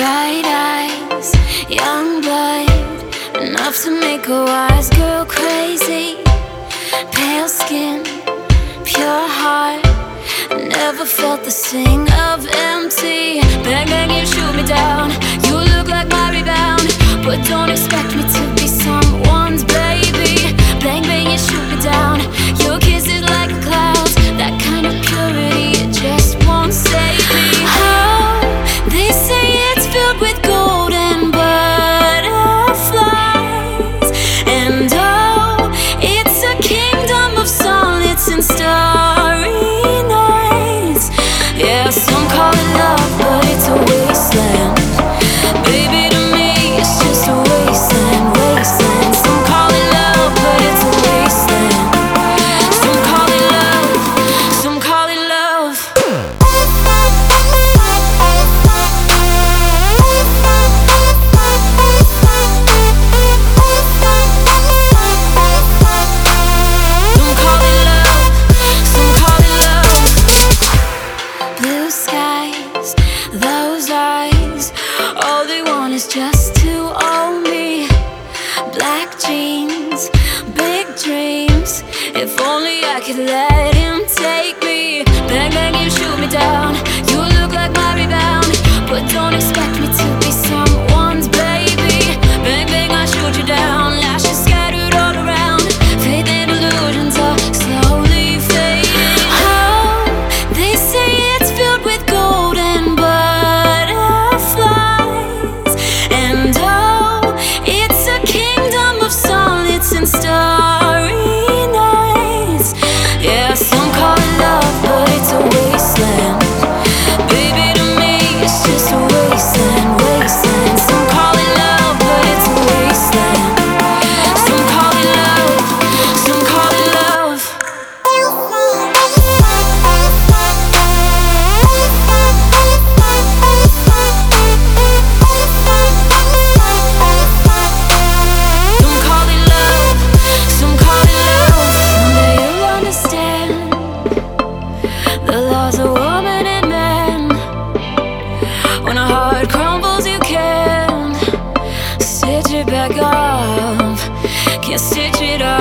bright eyes, young blood, enough to make a wise girl crazy. Pale skin, pure heart, never felt the sting of empty. Bang, bang, you shoot me down. You look like my rebound, but don't expect me to. dreams. If only I could let it. Yeah, stitch it up